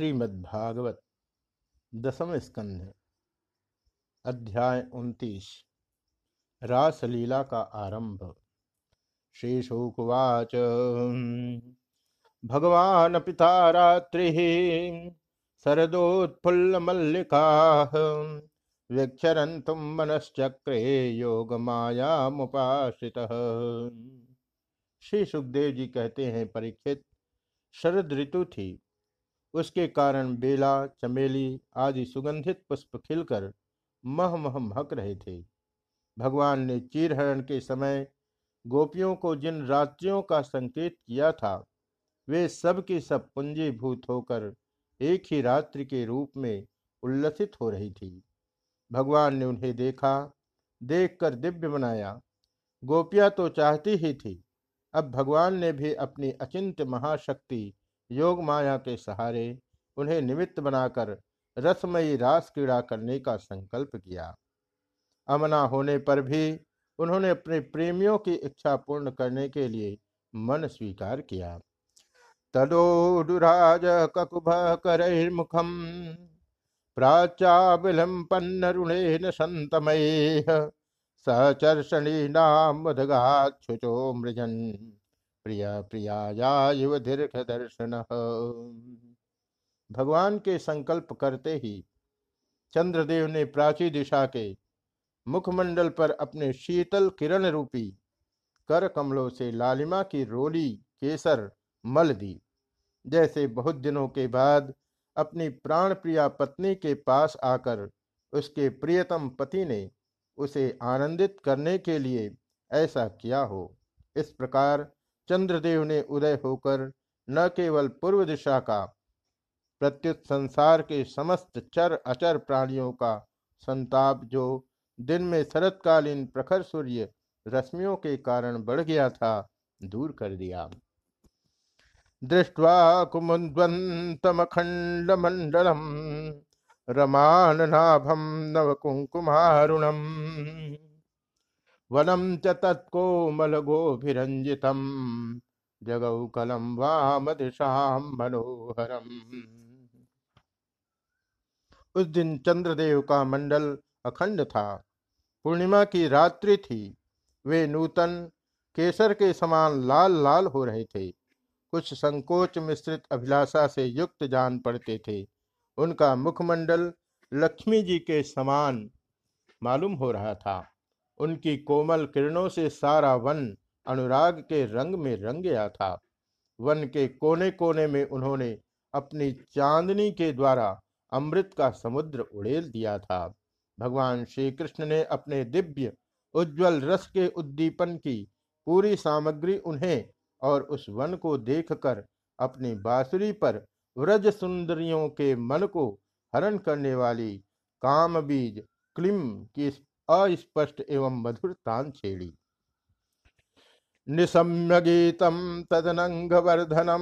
श्रीमद्भागवत दसम स्कंध, अध्याय उनतीस, रासलीला का आरंभ। श्री शुकुवाच भगवान पिता रात्रि शरदोत्फुल्ल मल्लिका वीक्षरंतुम मनश्चक्रे योग माया मुपाश्रित श्री सुखदेव जी कहते हैं, परीक्षित, शरद ऋतु थी। उसके कारण बेला, चमेली आदि सुगंधित पुष्प खिलकर मह मह महक रहे थे। भगवान ने चीरहरण के समय गोपियों को जिन रात्रियों का संकेत किया था, वे सब की सब पुंजीभूत होकर एक ही रात्रि के रूप में उल्लसित हो रही थी। भगवान ने उन्हें देखा, देखकर दिव्य बनाया गोपियाँ तो चाहती ही थी। अब भगवान ने भी अपनी अचिंत महाशक्ति योग माया के सहारे उन्हें निमित्त बनाकर रसमयी रास क्रीड़ा करने का संकल्प किया। अमना होने पर भी उन्होंने अपने प्रेमियों की इच्छा पूर्ण करने के लिए मन स्वीकार किया। तदोडुराज ककुभ कर मुखम प्राचाबिलंपन्न ऋणेन संतमय सचर्षणी नाम मृजन। प्रिय प्रिया युव दीर्घ दर्शन। भगवान के संकल्प करते ही चंद्रदेव ने प्राची दिशा के मुखमंडल पर अपने शीतल किरण रूपी कर कमलों से लालिमा की रोली, केसर, मल दी। जैसे बहुत दिनों के बाद अपनी प्राण प्रिया पत्नी के पास आकर उसके प्रियतम पति ने उसे आनंदित करने के लिए ऐसा किया हो। इस प्रकार चंद्रदेव ने उदय होकर न केवल पूर्व दिशा का, प्रत्युत संसार के समस्त चर अचर प्राणियों का संताप जो दिन में शरतकालीन प्रखर सूर्य रश्मियों के कारण बढ़ गया था, दूर कर दिया। दृष्ट्वा कुमुद्वंतमखंड मंडलम रमान नाभम नव कुंकुमारुणम वनम च तत्कोमलगोभिरंजितम जगौकलम वामदिशाम मनोहरम उस दिन चंद्रदेव का मंडल अखंड था। पूर्णिमा की रात्रि थी। वे नूतन केसर के समान लाल लाल हो रहे थे। कुछ संकोच मिश्रित अभिलाषा से युक्त जान पड़ते थे। उनका मुखमंडल लक्ष्मी जी के समान मालूम हो रहा था। उनकी कोमल किरणों से सारा वन अनुराग के रंग में रंग गया था। वन के कोने कोने में उन्होंने अपनी चांदनी के द्वारा अमृत का समुद्र उड़ेल दिया था। भगवान श्री कृष्ण ने अपने दिव्य, उज्जवल रस के उद्दीपन की पूरी सामग्री उन्हें और उस वन को देखकर अपनी बांसुरी पर व्रज सुंदरियों के मन को हरण करने वाली काम बीज क्लिम की अस्पष्ट एवं मधुर तान छेड़ी निशम्य गीतम तदनंगवर्धनम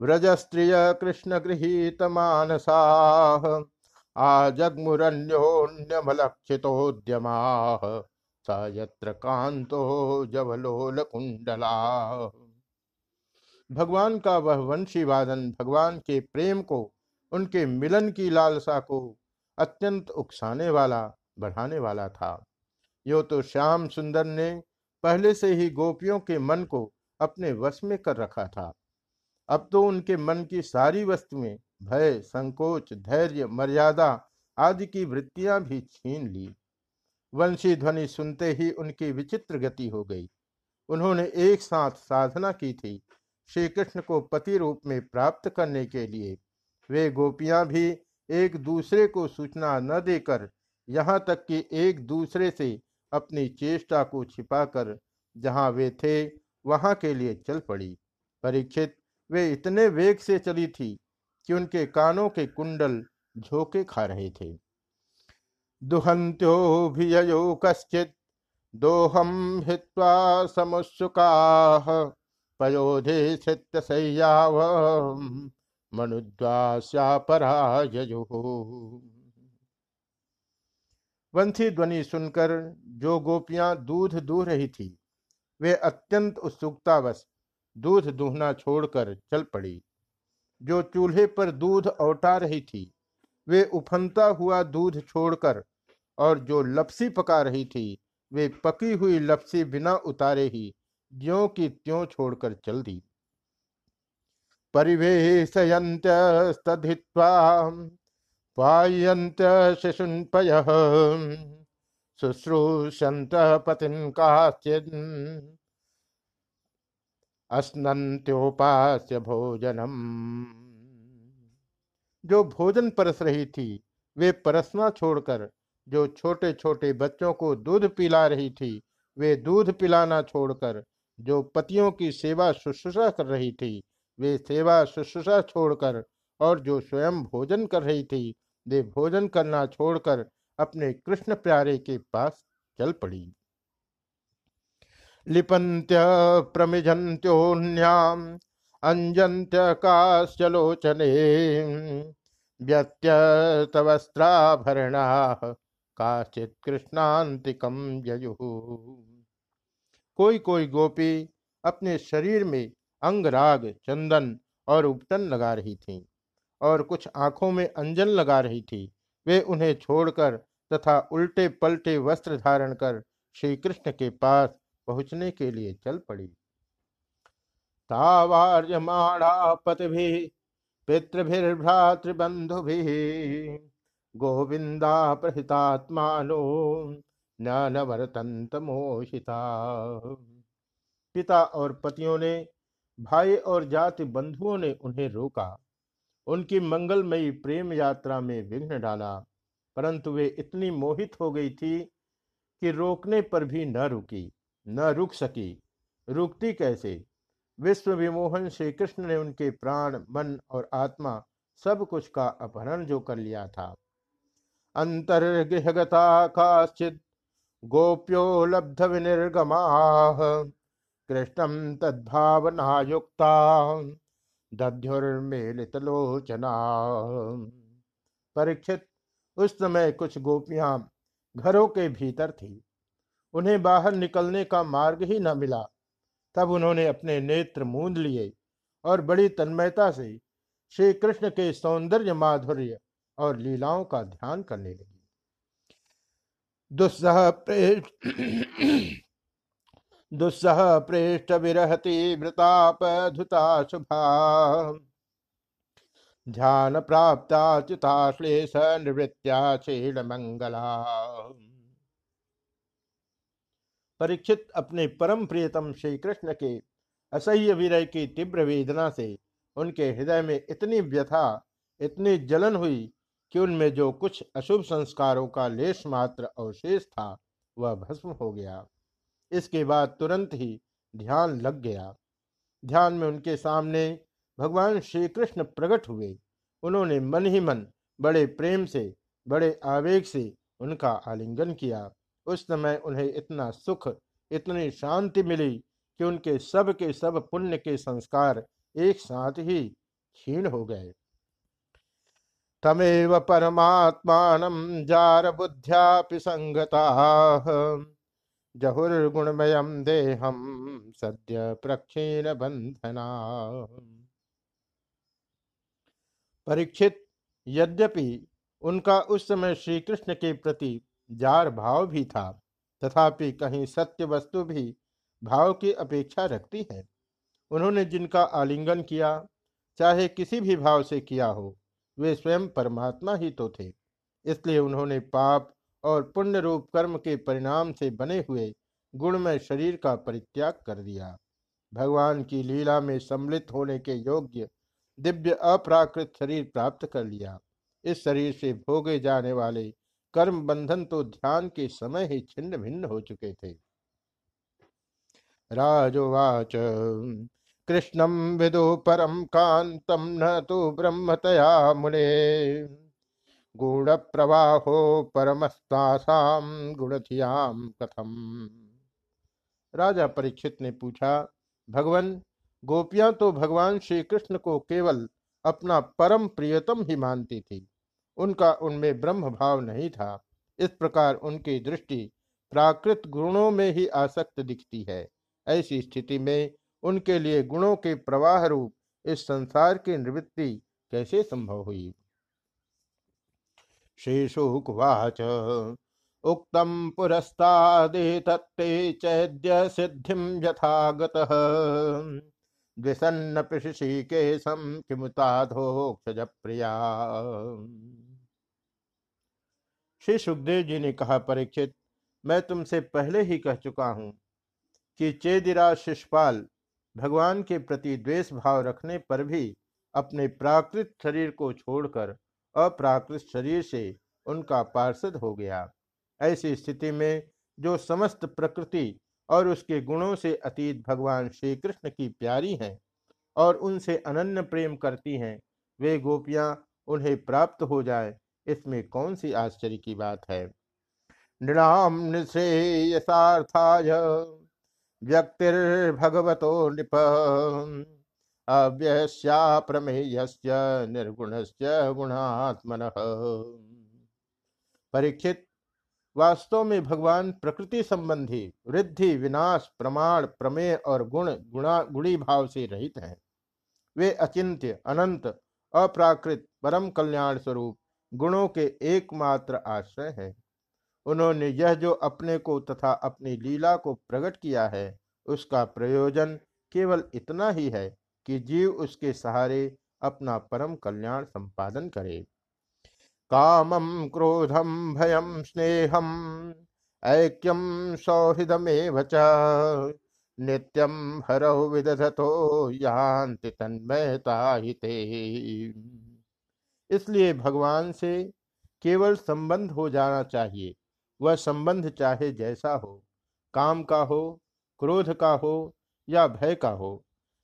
व्रजस्त्रिय कृष्ण गृहीत मानसा आजग्मुरन्योन्यमलक्षितोद्यमा, स यत्र कांतो जवलोल कुंडला भगवान का वह वंशी वादन भगवान के प्रेम को, उनके मिलन की लालसा को अत्यंत उकसाने वाला बढ़ाने वाला था। यो तो श्याम सुंदर ने पहले से ही गोपियों के मन को अपने वश में कर रखा था। अब तो उनके मन की सारी वस्तुएँ, भय, संकोच, धैर्य, मर्यादा आदि की वृत्तियाँ भी छीन ली। वंशी ध्वनि सुनते ही उनकी विचित्र गति हो गई। उन्होंने एक साथ साधना की थी श्री कृष्ण को पति रूप में प्राप्त करने के लिए। वे गोपियाँ भी एक दूसरे को सूचना न देकर यहाँ तक कि एक दूसरे से अपनी चेष्टा को छिपाकर जहाँ वे थे, वहाँ के लिए चल पड़ी। परीक्षित, वे इतने वेग से चली थी कि उनके कानों के कुंडल झोंके खा रहे थे। दुहंत्यो भियो कश्चित दोहम हित्वा समुत्सुका, पयोधे सत्य सैयाव मनुद्वास्या पराजयो वंशी ध्वनि सुनकर जो गोपियाँ दूध दूह रही थी, वे अत्यंत उत्सुकतावश दूध दूहना छोड़कर चल पड़ी। जो चूल्हे पर दूध औटा रही थी, वे उफनता हुआ दूध छोड़कर और जो लपसी पका रही थी, वे पकी हुई लपसी बिना उतारे ही ज्यो की त्यों छोड़कर चल दी। परिवेशयंत पायंत शिशुन्पय। शुश्रूषंत पतिन काश्चिन भोजनम। जो भोजन परस रही थी, वे परसना छोड़कर, जो छोटे छोटे बच्चों को दूध पिला रही थी, वे दूध पिलाना छोड़कर, जो पतियों की सेवा शुश्रूषा कर रही थी, वे सेवा शुश्रूषा छोड़कर, और जो स्वयं भोजन कर रही थी वे भोजन करना छोड़कर अपने कृष्ण प्यारे के पास चल पड़ी। लिपंत्य प्रमिजंत्योन्याम अंजंत्य काश्चलोचने व्यत्यस्तवस्त्राभरणा काचित कृष्णांतिकम जयु कोई कोई गोपी अपने शरीर में अंगराग, चंदन और उपटन लगा रही थीं। और कुछ आँखों में अंजन लगा रही थी। वे उन्हें छोड़कर तथा उल्टे पलटे वस्त्र धारण कर श्री कृष्ण के पास पहुँचने के लिए चल पड़ी। पति पितृभिर्भ्रातृबंधु गोविंदा प्रहितात्मानो नवरतंत मोहिता पिता और पतियों ने, भाई और जाति बंधुओं ने उन्हें रोका। उनकी मंगलमयी प्रेम यात्रा में विघ्न डाला, परंतु वे इतनी मोहित हो गई थी कि रोकने पर भी न रुकी, न रुक सकी। रुकती कैसे? विश्व विमोहन श्री कृष्ण ने उनके प्राण, मन और आत्मा सब कुछ का अपहरण जो कर लिया था। अंतर्गृहगता काश्चित गोप्यो लब्ध विनिर्गमा कृष्णम तद्भावनायुक्ता। दध्युर्मेलितलोचना। परीक्षित, उस समय कुछ गोपियाँ घरों के भीतर थी। उन्हें बाहर निकलने का मार्ग ही न मिला। तब उन्होंने अपने नेत्र मूंद लिए और बड़ी तन्मयता से श्री कृष्ण के सौंदर्य, माधुर्य और लीलाओं का ध्यान करने लगी। दुस्सह दुस्सह प्रेष्ठ विरहति वृतापधुता शुभा ध्यान प्राप्ता चिता श्लेष निवृत्त्या क्षीण मंगला परीक्षित अपने परम प्रियतम श्री कृष्ण के असह्य विरय की तीव्र वेदना से उनके हृदय में इतनी व्यथा, इतनी जलन हुई कि उनमें जो कुछ अशुभ संस्कारों का लेश मात्र अवशेष था, वह भस्म हो गया। इसके बाद तुरंत ही ध्यान लग गया। ध्यान में उनके सामने भगवान श्री कृष्ण प्रकट हुए। उन्होंने मन ही मन बड़े प्रेम से, बड़े आवेग से उनका आलिंगन किया। उस समय उन्हें इतना सुख, इतनी शांति मिली कि उनके सब के सब पुण्य के संस्कार एक साथ ही क्षीण हो गए। तमेव परमात्मान जार बुद्ध्या संगता जहुर्गुणमयम देहम सद्य प्रक्षीण बंधना परीक्षित, यद्यपि उनका उस समय श्री कृष्ण के प्रति जार भाव भी था, तथापि कहीं सत्य वस्तु भी भाव की अपेक्षा रखती है। उन्होंने जिनका आलिंगन किया, चाहे किसी भी भाव से किया हो, वे स्वयं परमात्मा ही तो थे। इसलिए उन्होंने पाप और पुण्य रूप कर्म के परिणाम से बने हुए गुणमय शरीर का परित्याग कर दिया। भगवान की लीला में सम्मिलित होने के योग्य दिव्य अप्राकृत शरीर प्राप्त कर लिया। इस शरीर से भोगे जाने वाले कर्म बंधन तो ध्यान के समय ही छिन्न भिन्न हो चुके थे। राजोवाच कृष्णम विदु परम कांतम न तो ब्रह्मतया मुने। गुण प्रवाहो परमस्तासाम गुणधियाम कथम। राजा परीक्षित ने पूछा, भगवान, गोपियाँ तो भगवान श्री कृष्ण को केवल अपना परम प्रियतम ही मानती थी। उनका उनमें ब्रह्म भाव नहीं था। इस प्रकार उनकी दृष्टि प्राकृत गुणों में ही आसक्त दिखती है। ऐसी स्थिति में उनके लिए गुणों के प्रवाह रूप इस संसार की निवृत्ति कैसे संभव हुई? श्रीशुकुवाच उक्तम पुरस्तादेतत्ते चैद्य सिद्धिं यथा गतः पिशिकेशम किमुताधोक्षज प्रिया श्री सुखदेव जी ने कहा, परीक्षित, मैं तुमसे पहले ही कह चुका हूँ कि चेदिरा शिषपाल भगवान के प्रति द्वेष भाव रखने पर भी अपने प्राकृत शरीर को छोड़कर अप्राकृत शरीर से उनका पार्षद हो गया। ऐसी स्थिति में जो समस्त प्रकृति और उसके गुणों से अतीत भगवान श्री कृष्ण की प्यारी हैं और उनसे अनन्य प्रेम करती हैं, वे गोपियाँ उन्हें प्राप्त हो जाए, इसमें कौन सी आश्चर्य की बात है? नृणाम निश्रेयसार्थाय व्यक्तिर्भगवतो नृप अव्यस्या प्रमेयस्य निर्गुणस्य गुणात्मन। परीक्षित, वास्तव में भगवान प्रकृति संबंधी वृद्धि विनाश, प्रमाण, प्रमेय और गुण, गुणा, गुणी भाव से रहित हैं। वे अचिंत्य, अनंत, अप्राकृत, परम कल्याण स्वरूप गुणों के एकमात्र आश्रय हैं। उन्होंने यह जो अपने को तथा अपनी लीला को प्रकट किया है, उसका प्रयोजन केवल इतना ही है कि जीव उसके सहारे अपना परम कल्याण संपादन करे। कामं क्रोधम भयम स्नेहम ऐक्यम सौहृदमेव नित्यम हरौ विदधतो यान्ति तन्मयता हिते। इसलिए भगवान से केवल संबंध हो जाना चाहिए। वह संबंध चाहे जैसा हो, काम का हो, क्रोध का हो या भय का हो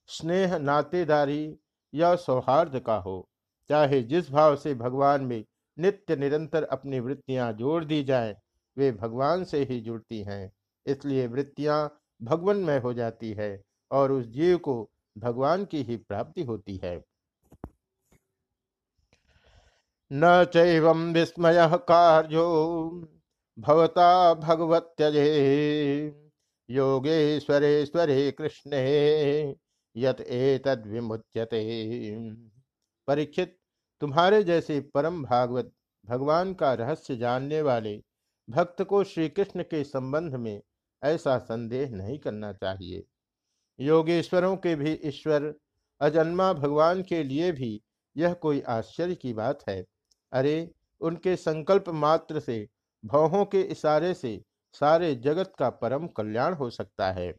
स्नेह नातेदारी या सौहार्द का हो। चाहे जिस भाव से भगवान में नित्य निरंतर अपनी वृत्तियाँ जोड़ दी जाए, वे भगवान से ही जुड़ती हैं। इसलिए वृत्तियाँ में हो जाती है और उस जीव को भगवान की ही प्राप्ति होती है। न चैवं विस्मय कार्यो भवता भगवत्यजे। योगेश्वरेश्वरे कृष्णे। यत एतद विमुच्यते। परीक्षित, तुम्हारे जैसे परम भागवत, भगवान का रहस्य जानने वाले भक्त को श्री कृष्ण के संबंध में ऐसा संदेह नहीं करना चाहिए। योगेश्वरों के भी ईश्वर, अजन्मा भगवान के लिए भी यह कोई आश्चर्य की बात है। अरे, उनके संकल्प मात्र से भवों के इशारे से सारे जगत का परम कल्याण हो सकता है।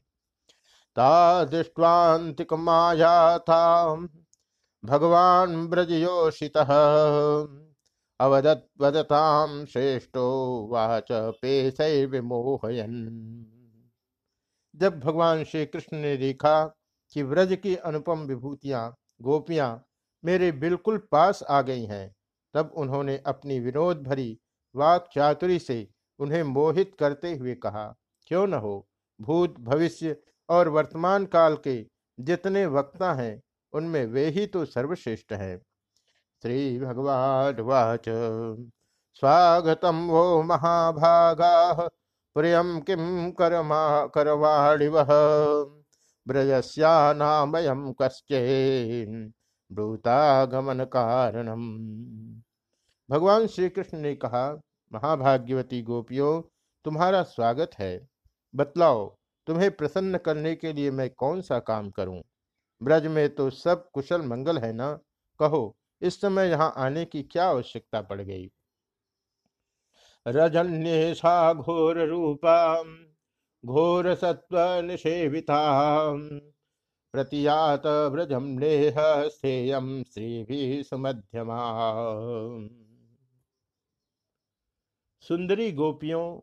ता माया था भगवान ब्रजयोषितः अवदत वदताम श्रेष्ठो वाच पेशैर्विमोहयन। जब भगवान श्री कृष्ण ने देखा कि व्रज की अनुपम विभूतियाँ, गोपियाँ मेरे बिल्कुल पास आ गई हैं, तब उन्होंने अपनी विनोद भरी वाक चातुरी से उन्हें मोहित करते हुए कहा, क्यों न हो? भूत भविष्य और वर्तमान काल के जितने वक्ता हैं, उनमें वे ही तो सर्वश्रेष्ठ हैं। श्री भगवान वाच। स्वागतम वो महाभागा प्रियम किम करमा करवाणिव? ब्रजस्यानामयम कश्चे ब्रूतागमन कारणम भगवान श्री कृष्ण ने कहा, महाभाग्यवती गोपियों, तुम्हारा स्वागत है। बतलाओ तुम्हें प्रसन्न करने के लिए मैं कौन सा काम करूँ? ब्रज में तो सब कुशल मंगल है ना? कहो, इस समय यहाँ आने की क्या आवश्यकता पड़ गई? रजन्येषा घोर रूपा घोर सत्व निषेविता प्रतियात ब्रजम नेह स्थेयम श्री भी सुमध्यमा सुंदरी गोपियों,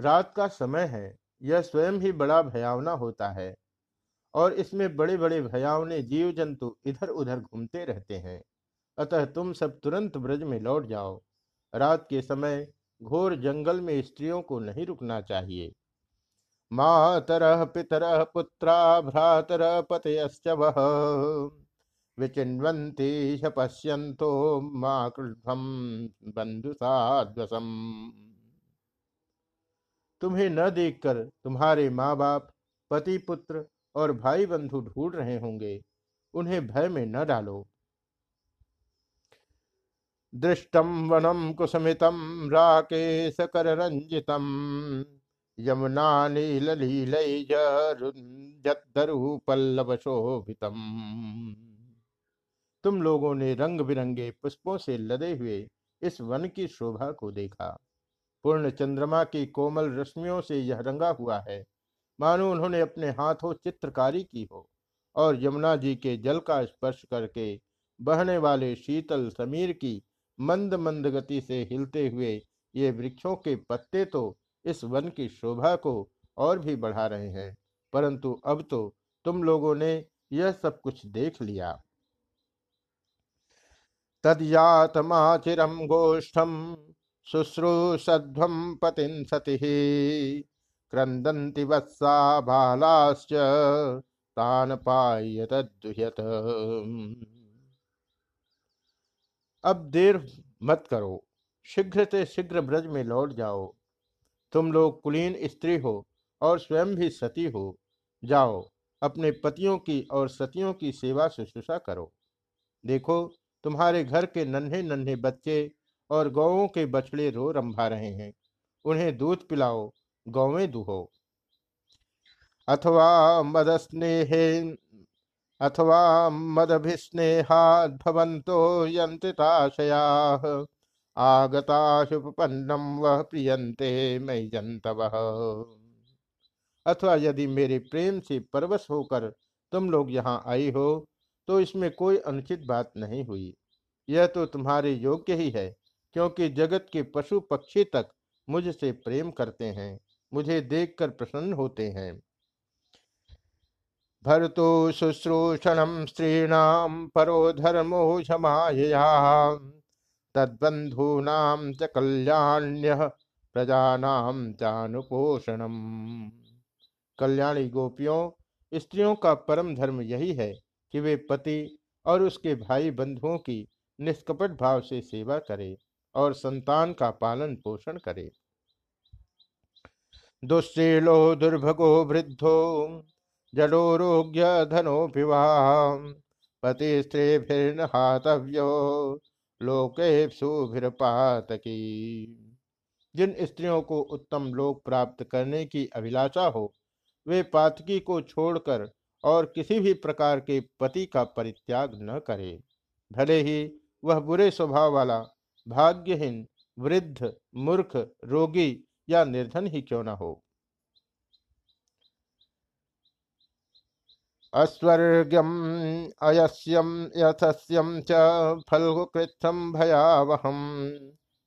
रात का समय है। यह स्वयं ही बड़ा भयावना होता है और इसमें बड़े बड़े भयावने जीव जंतु इधर उधर घूमते रहते हैं। अतः तुम सब तुरंत ब्रज में लौट जाओ। रात के समय घोर जंगल में स्त्रियों को नहीं रुकना चाहिए। मातर पितर पुत्रा भ्रातर पतयश्च वह विचिन्वन्ति पश्यन्तो माँ बंधु साध्वसम तुम्हें न देखकर तुम्हारे माँ बाप पति पुत्र और भाई बंधु ढूंढ रहे होंगे। उन्हें भय में न डालो। दृष्टम वनम कुसमितम राकेश कर रंजितम यमुना नील पल्लव शोभितम तुम लोगों ने रंग बिरंगे पुष्पों से लदे हुए इस वन की शोभा को देखा। पूर्ण चंद्रमा की कोमल रश्मियों से यह रंगा हुआ है। मानो उन्होंने अपने हाथों चित्रकारी की हो और यमुना जी के जल का स्पर्श करके बहने वाले शीतल समीर की मंद मंद गति से हिलते हुए ये वृक्षों के पत्ते तो इस वन की शोभा को और भी बढ़ा रहे हैं। परंतु अब तो तुम लोगों ने यह सब कुछ देख लिया। तदयातमाचिरम गोष्ठम शुश्रूषध्वम पतिन सति। क्रंदंति वत्सा बालाश्च, तान पायत अब देर मत करो, शीघ्र से शीघ्र ब्रज में लौट जाओ। तुम लोग कुलीन स्त्री हो और स्वयं भी सती हो। जाओ, अपने पतियों की और सतियों की सेवा शुश्रूषा करो। देखो, तुम्हारे घर के नन्हे नन्हे बच्चे और गौों के बछड़े रो रंभा रहे हैं। उन्हें दूध पिलाओ, गौवें दुहो। अथवा मदस्नेहे अथवा मदभिस्नेहाद्भवन्तो यन्त्रिताशयाः आगताशुपन्नम वह प्रियंते मई जंतव अथवा यदि मेरे प्रेम से परवश होकर तुम लोग यहाँ आई हो तो इसमें कोई अनुचित बात नहीं हुई। यह तो तुम्हारे योग्य ही है। क्योंकि जगत के पशु पक्षी तक मुझसे प्रेम करते हैं, मुझे देखकर प्रसन्न होते हैं। भर्तु शुश्रूषणम स्त्रीणाम परो धर्मो क्षमाया तद्बंधूनाम च कल्याण्य प्रजानाम चानुपोषणम। कल्याणी गोपियों, स्त्रियों का परम धर्म यही है कि वे पति और उसके भाई बंधुओं की निष्कपट भाव से सेवा करे। और संतान का पालन पोषण करे। दुश्शीलो दुर्भगो, वृद्धो जडोरोग्य धनोपिवा पति स्त्रीभिर्नहातव्यो लोकेप्सुभिर्पातकी जिन स्त्रियों को उत्तम लोक प्राप्त करने की अभिलाषा हो, वे पातकी को छोड़कर और किसी भी प्रकार के पति का परित्याग न करे। भले ही वह बुरे स्वभाव वाला भाग्यहीन, वृद्ध, मूर्ख, रोगी या निर्धन ही क्यों न हो? अस्वर्ग्यम, अयस्यम, यथस्यम च फलकृत्थम भयावहम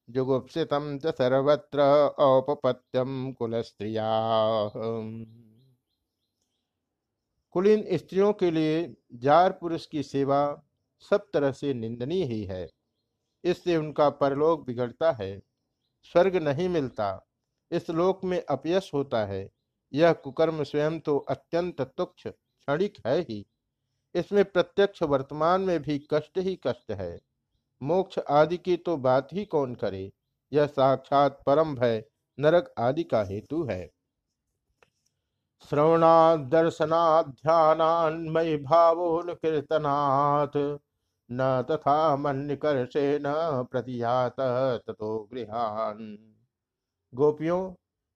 जुगुप्सित च सर्वत्र औपपत्यम कुल स्त्रिया कुलीन स्त्रियों के लिए जार पुरुष की सेवा सब तरह से निंदनीय ही है। इससे उनका परलोक बिगड़ता है। स्वर्ग नहीं मिलता। इस लोक में अपयश होता है। यह कुकर्म स्वयं तो अत्यंत तुक्ष क्षणिक है ही। इसमें प्रत्यक्ष वर्तमान में भी कष्ट ही कष्ट है। मोक्ष आदि की तो बात ही कौन करे? यह साक्षात परम भय, नरक आदि का हेतु है। श्रवणादर्शनाध्यान्मयी भावोनुकीर्तनात्। न तथा मन्निकर्षे न प्रतियात ततो गृहान। गोपियों,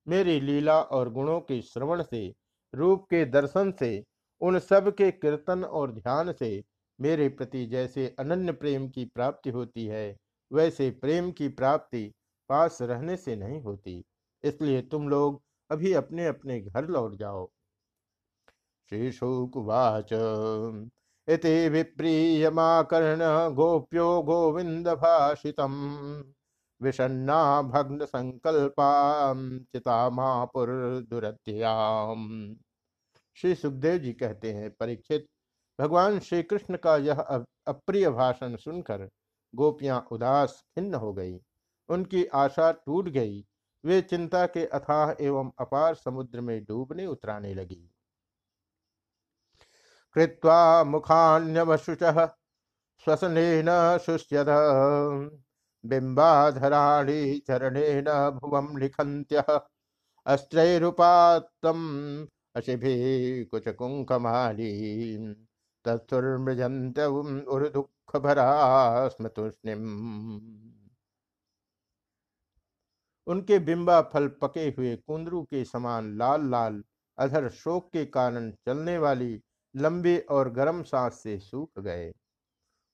मेरी लीला और गुणों के श्रवण से, रूप के दर्शन से, उन सब के कीर्तन और ध्यान से मेरे प्रति जैसे अनन्य प्रेम की प्राप्ति होती है, वैसे प्रेम की प्राप्ति पास रहने से नहीं होती। इसलिए तुम लोग अभी अपने अपने घर लौट जाओ। श्री शुकुवाच इति विप्रीयमाकर्ण गोप्यो गोविंद भाषित विषन्ना भग्न संकल्पा चितामापुर दुरत्याम श्री सुखदेव जी कहते हैं, परीक्षित, भगवान श्री कृष्ण का यह अप्रिय भाषण सुनकर गोपियाँ उदास खिन्न हो गई। उनकी आशा टूट गई। वे चिंता के अथाह एवं अपार समुद्र में डूबने उतराने लगी। कृत्वा मुखान्यवशुच श्वसन शुष्यद बिंबाधराणी चरणेन भुवम लिखंत्य अस्त्रैरुपातम अशिभि कुछ कुंकमाली तत्सुर्मृजंत दुख भरा स्मृतुष्णिम उनके बिंबा फल पके हुए कुंदरू के समान लाल लाल अधर शोक के कारण चलने वाली लंबी और गर्म सांस से सूख गए।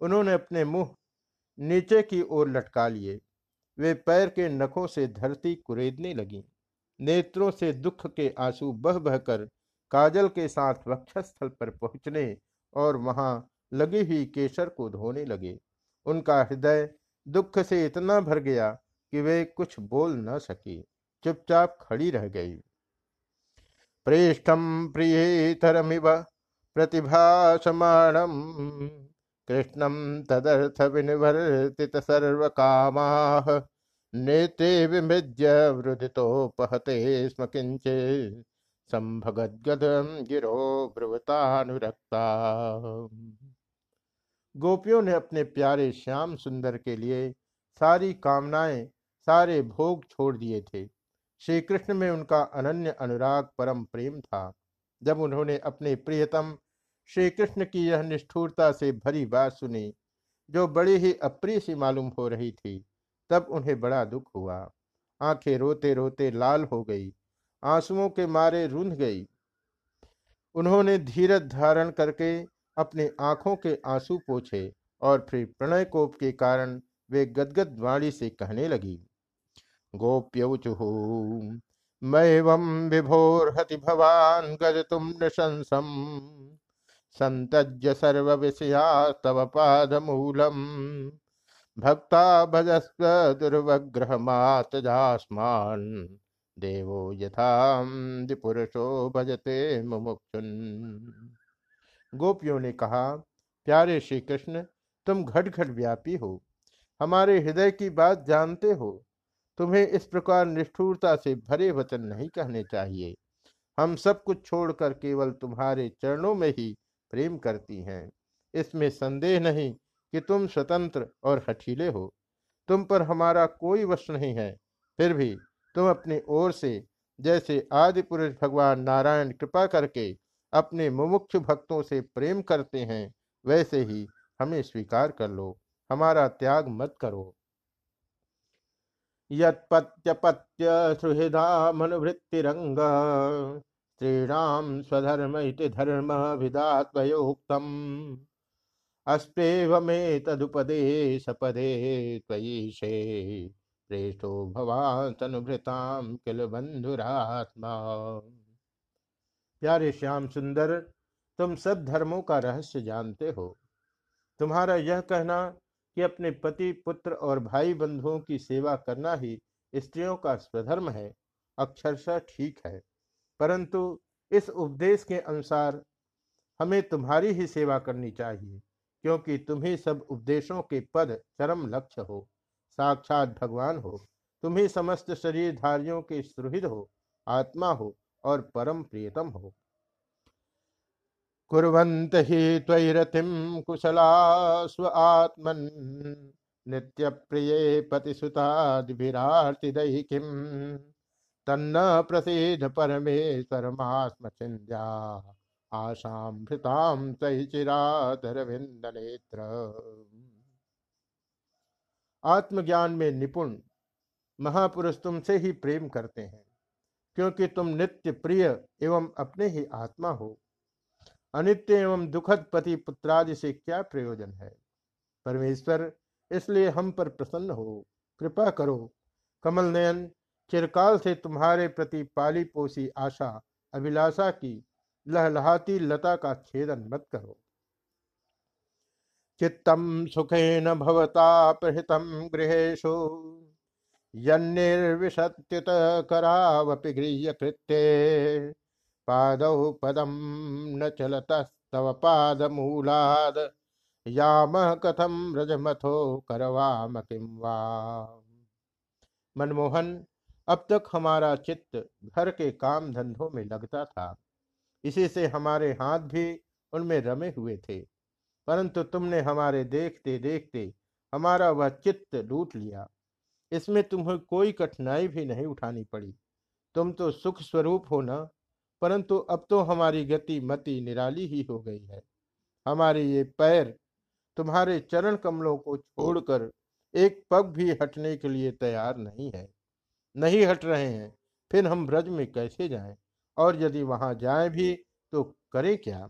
उन्होंने अपने मुँह नीचे की ओर लटका लिए। वे पैर के नखों से धरती कुरेदने लगी। नेत्रों से दुख के आँसू बह बहकर काजल के साथ वक्षस्थल पर पहुँचने और वहाँ लगी हुई केसर को धोने लगे। उनका हृदय दुख से इतना भर गया कि वे कुछ बोल न सकी। चुपचाप खड़ी रह गई। प्रेष्ठम प्रियतरमिव प्रतिभासमाणम कृष्णम तदर्थ विनिवर्तित सर्वकामा नेत्रे विमृज्य वृदितोपहते स्म किंचे संभगदगदम गिरो ब्रुवतानुरक्ता। गोपियों ने अपने प्यारे श्याम सुंदर के लिए सारी कामनाएँ, सारे भोग छोड़ दिए थे। श्री कृष्ण में उनका अनन्य अनुराग परम प्रेम था। जब उन्होंने अपने प्रियतम श्री कृष्ण की यह निष्ठुरता से भरी बात सुनी, जो बड़ी ही अप्रिय सी मालूम हो रही थी, तब उन्हें बड़ा दुख हुआ। आँखें रोते रोते लाल हो गई, आंसुओं के मारे रुंध गई। उन्होंने धीरज धारण करके अपने आँखों के आँसू पोछे और फिर प्रणय कोप के कारण वे गदगद वाणी से कहने लगी गोप्यौचुः मैवं विभोर्हति भवान् गजतुं नृशंसम् सन्तज्य सर्वविषयास्तव पादमूलम् भक्ता भजस्व दुर्वग्रहमातजास्मान् देवो यथा पुरुषो भजते मुमुक्षुन। गोपियों ने कहा, प्यारे श्री कृष्ण तुम घट घट व्यापी हो। हमारे हृदय की बात जानते हो। तुम्हें इस प्रकार निष्ठुरता से भरे वचन नहीं कहने चाहिए। हम सब कुछ छोड़कर केवल तुम्हारे चरणों में ही प्रेम करती हैं। इसमें संदेह नहीं कि तुम स्वतंत्र और हठीले हो। तुम पर हमारा कोई वश नहीं है। फिर भी तुम अपनी ओर से जैसे आदि पुरुष भगवान नारायण कृपा करके अपने मुमुक्ष भक्तों से प्रेम करते हैं, वैसे ही हमें स्वीकार कर लो। हमारा त्याग मत करो। यत्पत्यपत्य सुहृदामनुवृत्तिरंग स्त्रीणाम स्वधर्म इति धर्म विदात्वयोक्तम अस्प्रेवमेतदुपदेशपदे त्वयीशे प्रेष्ठो भवान तनुभृताम किल बंधुरात्मा प्यारे श्याम सुंदर, तुम सब धर्मों का रहस्य जानते हो। तुम्हारा यह कहना कि अपने पति, पुत्र और भाई बंधुओं की सेवा करना ही स्त्रियों का स्वधर्म है, अक्षरशः ठीक है। परंतु इस उपदेश के अनुसार हमें तुम्हारी ही सेवा करनी चाहिए, क्योंकि तुम ही सब उपदेशों के पद चरम लक्ष्य हो, साक्षात भगवान हो। तुम ही समस्त शरीरधारियों के सुहृद हो, आत्मा हो और परम प्रियतम हो। कुर्वन्त हि त्वयिरतिं कुशला स्व आत्मन्। नित्यप्रिये पतिसुतादिभिरार्तिदैकिं तन्न प्रसीद परमेश्वरमास्म चिन्त्या आशां भृतां तयि चिराधरविन्दनेत्र आत्मज्ञान में निपुण महापुरुष तुमसे ही प्रेम करते हैं, क्योंकि तुम नित्य प्रिय एवं अपने ही आत्मा हो। अनित्य एवं दुखद पति पुत्रादि से क्या प्रयोजन है? परमेश्वर, इसलिए हम पर प्रसन्न हो, कृपा करो। कमल नयन, चिरकाल से तुम्हारे प्रति पाली पोसी आशा, अभिलाषा की, लहलहाती लता का छेदन मत करो। चित्तम सुखेन भवता प्रहितम गृहेशु यन्निर्विशत्युत करावपि गृह्य कृत्ये पादौ पदम न चलतस्तव पादमूलाद। याम कथम रजमथो करवाम किम मनमोहन, अब तक हमारा चित्त घर के काम धंधों में लगता था। इसी से हमारे हाथ भी उनमें रमे हुए थे। परंतु तुमने हमारे देखते देखते हमारा वह चित्त लूट लिया। इसमें तुम्हें कोई कठिनाई भी नहीं उठानी पड़ी। तुम तो सुख स्वरूप हो ना? परंतु अब तो हमारी गति मति निराली ही हो गई है। हमारे ये पैर तुम्हारे चरण कमलों को छोड़कर एक पग भी हटने के लिए तैयार नहीं है। नहीं हट रहे हैं, फिर हम ब्रज में कैसे जाएँ? और यदि वहाँ जाएँ भी तो करें क्या?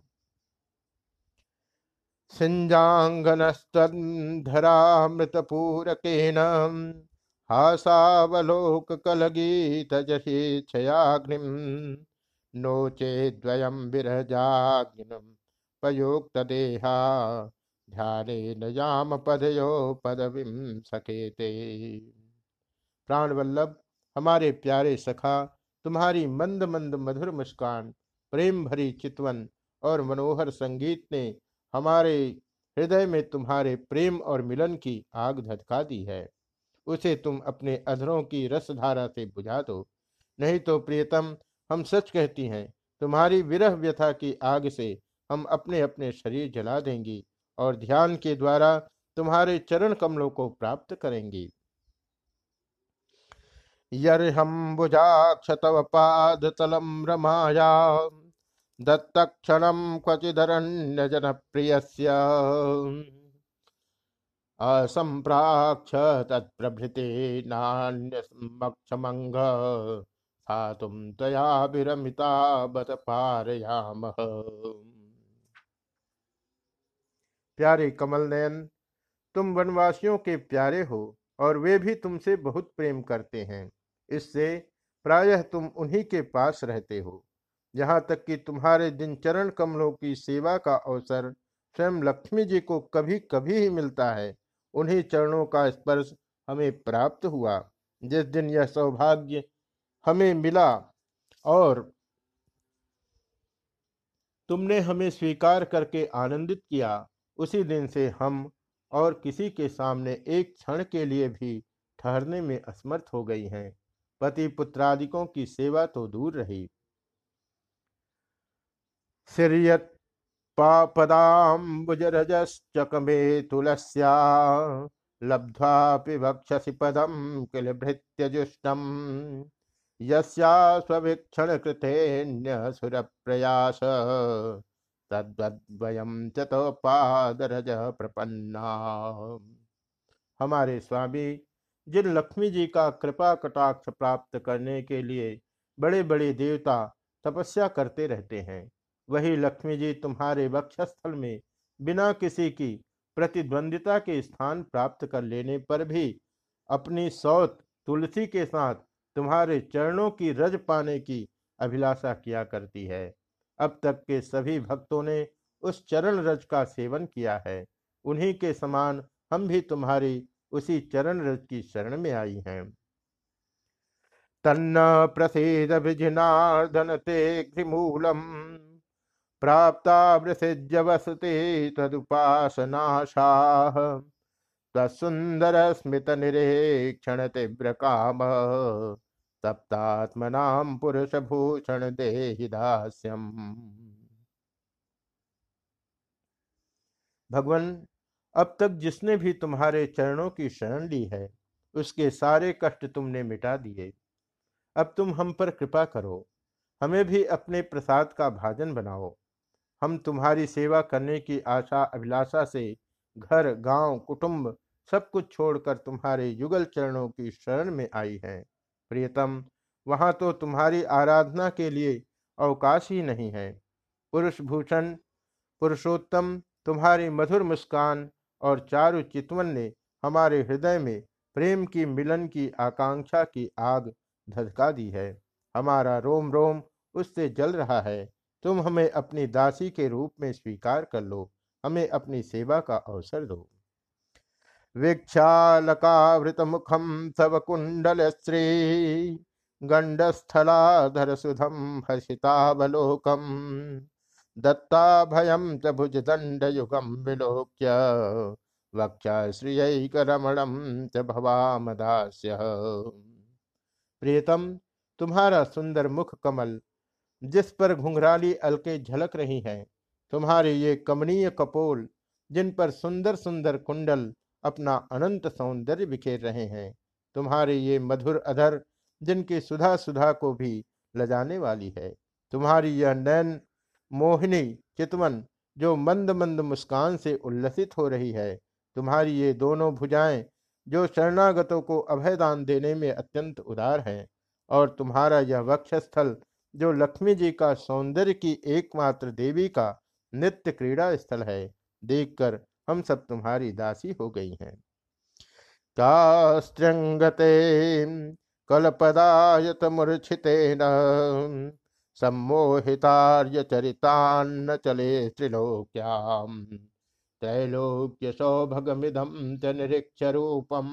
सिंजांगनस्तरामृतपूरकेण हासावलोक जशेक्षयाग्निम नो चेद्वयम विरजाग्निम पयोक्त देहा ध्याने नयाम पदयो पदविम सकेते प्राण वल्लभ हमारे प्यारे सखा, तुम्हारी मंद मंद मधुर मुस्कान, प्रेम भरी चितवन और मनोहर संगीत ने हमारे हृदय में तुम्हारे प्रेम और मिलन की आग धधका दी है। उसे तुम अपने अधरों की रसधारा से बुझा दो। नहीं तो प्रियतम हम सच कहती हैं, तुम्हारी विरह व्यथा की आग से हम अपने अपने शरीर जला देंगी और ध्यान के द्वारा तुम्हारे चरण कमलों को प्राप्त करेंगी। यर्हम्बुजाक्ष तव पादतलं रमाया दत्तक्षणं क्वचिदरण्यजनप्रियस्य। असम्प्राक्ष तत्प्रभृते स्थातुं त्वया विरमिता बत पारयामः। प्यारे कमल नयन, तुम वनवासियों के प्यारे हो और वे भी तुमसे बहुत प्रेम करते हैं। इससे प्रायः तुम उन्हीं के पास रहते हो। यहाँ तक कि तुम्हारे दिन चरण कमलों की सेवा का अवसर स्वयं लक्ष्मी जी को कभी कभी ही मिलता है। उन्हीं चरणों का स्पर्श हमें प्राप्त हुआ। जिस दिन यह सौभाग्य हमें मिला और तुमने हमें स्वीकार करके आनंदित किया। उसी दिन से हम और किसी के सामने एक क्षण के लिए भी ठहरने में असमर्थ हो गई हैं। पति पुत्रादिकों की सेवा तो दूर रही। सिरियत पापदाम्बुजरजश्चकमे तुलस्या वक्षसि पदम किल भृत्यजुष्टम। यस्या स्ववीक्षण कृतेन्य सुरप्रयास तद्वद्वयम चतोपादरज प्रपन्ना। हमारे स्वामी, जिन लक्ष्मी जी का कृपा कटाक्ष प्राप्त करने के लिए बड़े बड़े देवता तपस्या करते रहते हैं, वही लक्ष्मी जी तुम्हारे वक्षस्थल में बिना किसी की प्रतिद्वंदिता के स्थान प्राप्त कर लेने पर भी अपनी सौत तुलसी के साथ तुम्हारे चरणों की रज पाने की अभिलाषा किया करती है। अब तक के सभी भक्तों ने उस चरण रज का सेवन किया है। उन्हीं के समान हम भी तुम्हारी उसी चरण रज की शरण में आई हैं। तन्न प्रसिद विजिनार्दन ते घ्रिमूलम प्राप्ता वृषिज्य वसते तदुपासनाशाह तत्सुंदर स्मित निरीक्षण तीव्र काम सप्तात्मनाम पुरुष भूषण देहिदास्यम भगवान, अब तक जिसने भी तुम्हारे चरणों की शरण ली है, उसके सारे कष्ट तुमने मिटा दिए। अब तुम हम पर कृपा करो, हमें भी अपने प्रसाद का भाजन बनाओ। हम तुम्हारी सेवा करने की आशा, अभिलाषा से घर, गाँव, कुटुंब सब कुछ छोड़कर तुम्हारे युगल चरणों की शरण में आई हैं। प्रियतम, वहाँ तो तुम्हारी आराधना के लिए अवकाश ही नहीं है। पुरुष भूषण पुरुषोत्तम, तुम्हारी मधुर मुस्कान और चारु चितवन ने हमारे हृदय में प्रेम की मिलन की आकांक्षा की आग धधका दी है। हमारा रोम रोम उससे जल रहा है। तुम हमें अपनी दासी के रूप में स्वीकार कर लो। हमें अपनी सेवा का अवसर दो। वीक्षालकावृत मुखम तव कुंडल श्री गंडस्थलाधर सुधम हसितावलोकम दत्ताभयं च भुजदण्डयुगं विलोक्य, वक्षाश्रियैकरमणं च भवामदास्य। प्रियतम, तुम्हारा सुंदर मुख कमल, जिस पर घुंघराली अलके झलक रही हैं तुम्हारे ये कमनीय कपोल, जिन पर सुंदर सुंदर कुंडल अपना अनंत सौंदर्य बिखेर रहे हैं, तुम्हारे ये मधुर अधर, जिनकी सुधा सुधा को भी लजाने वाली है, तुम्हारी यह नैन मोहिनी चितवन, जो मंद मंद मुस्कान से उल्लसित हो रही है, तुम्हारी ये दोनों भुजाएँ, जो शरणागतों को अभयदान देने में अत्यंत उदार है, और तुम्हारा यह वक्षस्थल, जो लक्ष्मी जी का सौंदर्य की एकमात्र देवी का नित्य क्रीड़ा स्थल है। देखकर हम सब तुम्हारी दासी हो गई हैं। कास्त्रंगते कलपदायत मूर्छितेन सम्मोहितार्य चरितान्न चले त्रिलोक्याम। त्रैलोक्य सौभगमिदम च निरीक्ष रूपम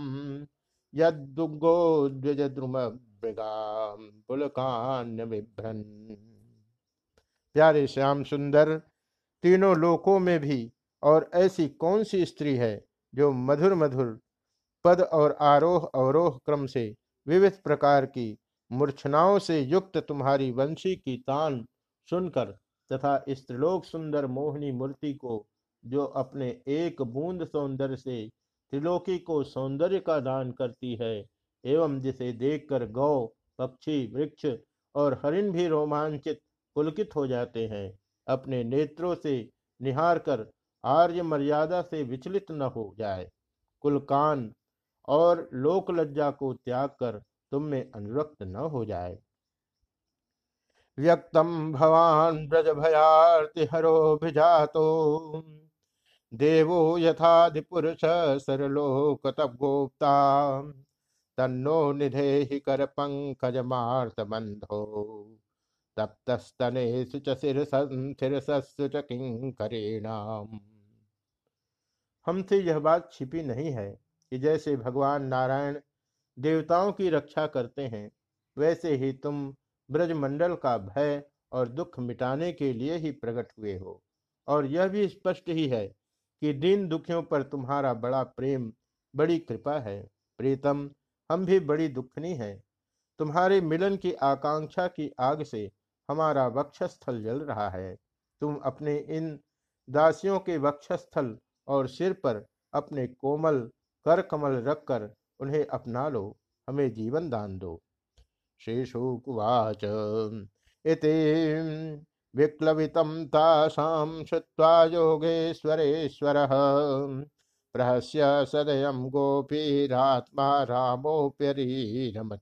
यदुगोद्विजद्रुम पुलकान्य विभ्रन प्यारे श्याम सुंदर तीनों लोकों में भी, और ऐसी कौन सी स्त्री है जो मधुर मधुर पद और आरोह अवरोह क्रम से विविध प्रकार की मूर्छनाओं से युक्त तुम्हारी वंशी की तान सुनकर तथा स्त्रीलोक सुंदर मोहनी मूर्ति को, जो अपने एक बूंद सौंदर्य से त्रिलोकी को सौंदर्य का दान करती है, एवं जिसे देखकर गौ, पक्षी, वृक्ष और हरिण भी रोमांचित, पुलकित हो जाते हैं। अपने नेत्रों से निहार कर आर्य मर्यादा से विचलित न हो जाए। कुलकान और लोक लज्जा को त्याग कर तुम में अनुरक्त न हो जाए। व्यक्तम भवान ब्रज भयाति हरोभिजातो देवो यथाधिपुरुष सरलोक तब गोप्ता। तन्नो निधे कर पंकज मार्त बंधो तप्तस्तनेषु हमसे यह बात छिपी नहीं है कि जैसे भगवान नारायण देवताओं की रक्षा करते हैं, वैसे ही तुम ब्रजमंडल का भय और दुख मिटाने के लिए ही प्रकट हुए हो। और यह भी स्पष्ट ही है कि दीन दुखियों पर तुम्हारा बड़ा प्रेम, बड़ी कृपा है। प्रीतम, हम भी बड़ी दुखनी है। तुम्हारे मिलन की आकांक्षा की आग से हमारा वक्षस्थल जल रहा है। तुम अपने इन दासियों के वक्षस्थल और सिर पर अपने कोमल कर कमल रखकर उन्हें अपना लो, हमें जीवन दान दो। शेषुकुवाच इति विक्लवितं तासां श्रुत्वा योगेश्वरेश्वरः। प्रहस्य सदयं गोपीरात्मा रामोप्यरीरमत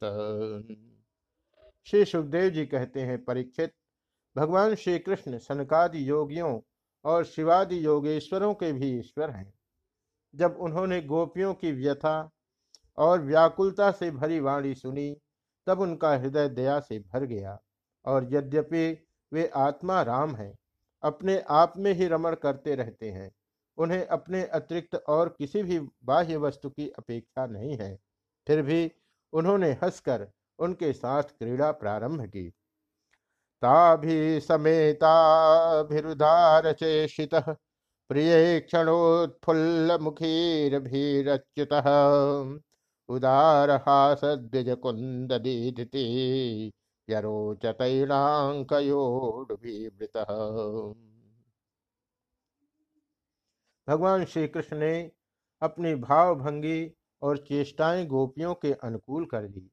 श्री सुखदेव जी कहते हैं, परीक्षित, भगवान श्री कृष्ण सनकादि योगियों और शिवादि योगेश्वरों के भी ईश्वर हैं। जब उन्होंने गोपियों की व्यथा और व्याकुलता से भरी वाणी सुनी, तब उनका हृदय दया से भर गया और यद्यपि वे आत्मा राम हैं, अपने आप में ही रमण करते रहते हैं, उन्हें अपने अतिरिक्त और किसी भी बाह्य वस्तु की अपेक्षा नहीं है, फिर भी उन्होंने हंसकर उनके साथ क्रीड़ा प्रारंभ की। ताभि समेताभिरुदार प्रिय क्षणोत्फुल्ल मुखीरभीरच्युत उदारहासद्विज कुन्ददीदिति यरोचतैणाङ्कयोडुभिवृतः भगवान श्री कृष्ण ने अपनी भावभंगी और चेष्टाएँ गोपियों के अनुकूल कर दी।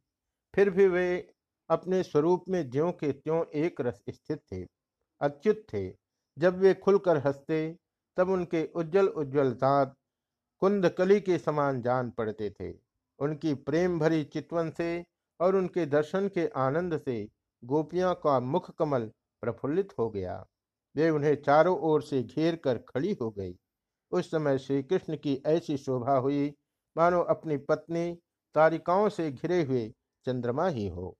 फिर भी वे अपने स्वरूप में ज्यों के त्यों एक रस स्थित थे, अच्युत थे। जब वे खुलकर हँसते, तब उनके उज्जवल उज्जवल दांत कुंदकली के समान जान पड़ते थे। उनकी प्रेम भरी चितवन से और उनके दर्शन के आनंद से गोपियाँ का मुख कमल प्रफुल्लित हो गया। वे उन्हें चारों ओर से घेर कर खड़ी हो गई। उस समय श्री कृष्ण की ऐसी शोभा हुई, मानो अपनी पत्नी तारिकाओं से घिरे हुए चंद्रमा ही हो।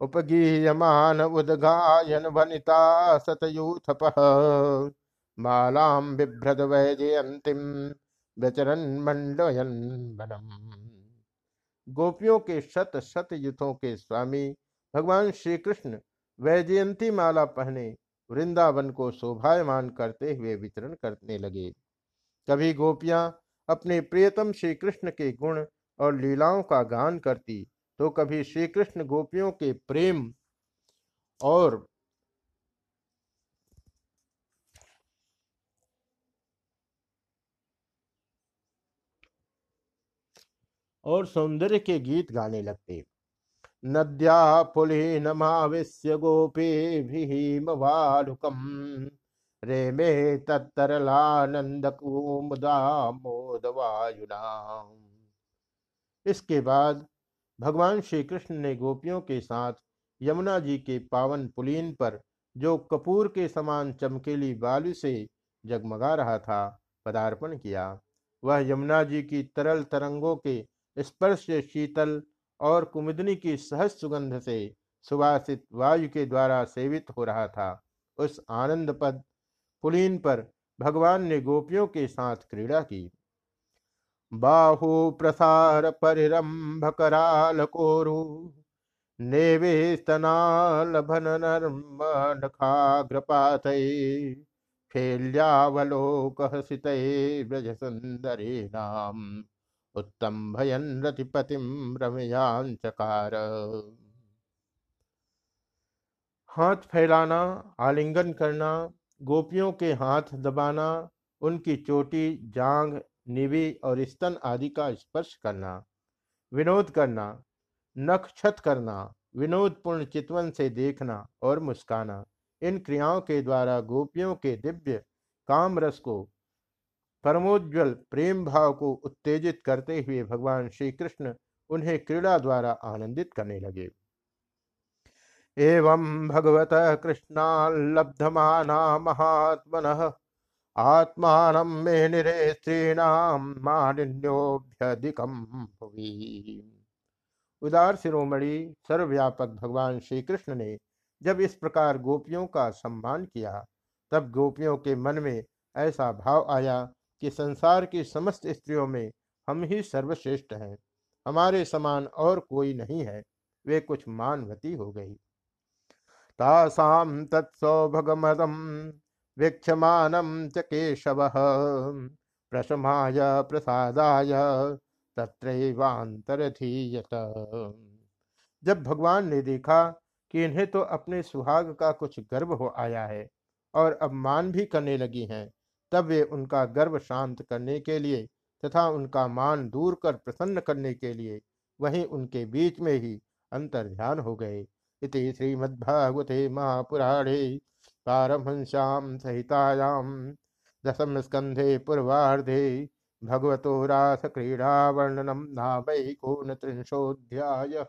उपगीयमान उदगायन वनिता सतयूथ मालाम बिभ्रद वैजयंतिम व्यचरन मंडयन वनम गोपियों के शत शत युथों के स्वामी, भगवान श्री कृष्ण वैजयंती माला पहने वृंदावन को शोभायमान करते हुए विचरण करने लगे। कभी गोपियाँ अपने प्रियतम श्री कृष्ण के गुण और लीलाओं का गान करती तो कभी श्री कृष्ण गोपियों के प्रेम और और सौंदर्य के गीत गाने लगते नद्या पुलिनमाविश्य गोपी भीमवालुकम रे मे तत्तरलानंद कुमुदा मोदवायुना इसके बाद भगवान श्री कृष्ण ने गोपियों के साथ यमुना जी के पावन पुलीन पर, जो कपूर के समान चमकेली बालू से जगमगा रहा था, पदार्पण किया। वह यमुना जी की तरल तरंगों के स्पर्श से शीतल और कुमुदनी की सहज सुगंध से सुवासित वायु के द्वारा सेवित हो रहा था। उस आनंद पद पुलीन पर भगवान ने गोपियों के साथ क्रीड़ा की। बाहु प्रसार परिरंभ कराल कोरु नेवे स्तनालभन नर्म नखाग्रपात फेल्यावलोक हसित ब्रज सुंदरी नाम उत्तम भयन रतिपतिम रमयांचकार हाथ फैलाना, आलिंगन करना, गोपियों के हाथ दबाना, उनकी चोटी जांग निवि और स्तन आदि का स्पर्श करना, विनोद करना नख छत करना, विनोदपूर्ण चितवन से देखना और मुस्काना। इन क्रियाओं के द्वारा गोपियों के दिव्य काम रस को परमोज्वल प्रेम भाव को उत्तेजित करते हुए भगवान श्री कृष्ण उन्हें क्रीड़ा द्वारा आनंदित करने लगे। एवं भगवत कृष्णाल्लब्धमाना महात्मन आत्मान मे निरे स्त्रीणाम मालिन्योभ्यधिकम उदार शिरोमणि, सर्वव्यापक भगवान श्री कृष्ण ने जब इस प्रकार गोपियों का सम्मान किया, तब गोपियों के मन में ऐसा भाव आया कि संसार की समस्त स्त्रियों में हम ही सर्वश्रेष्ठ हैं, हमारे समान और कोई नहीं है, वे कुछ मानवती हो गई। तासां तत्सौभगमदं वीक्षमानं च केशवः। प्रशमाय प्रसादाय तत्रैवांतरधीयत जब भगवान ने देखा कि इन्हें तो अपने सुहाग का कुछ गर्व हो आया है और अब मान भी करने लगी हैं, तब वे उनका गर्व शांत करने के लिए तथा उनका मान दूर कर प्रसन्न करने के लिए वहीं उनके बीच में ही अंतर ध्यान हो गए। इति श्रीमद्भागवते महापुराणे पारमहंस्यां सहितायां दशम स्कंधे पूर्वार्धे भगवतो कौन नामैकोनत्रिंशोऽध्यायः।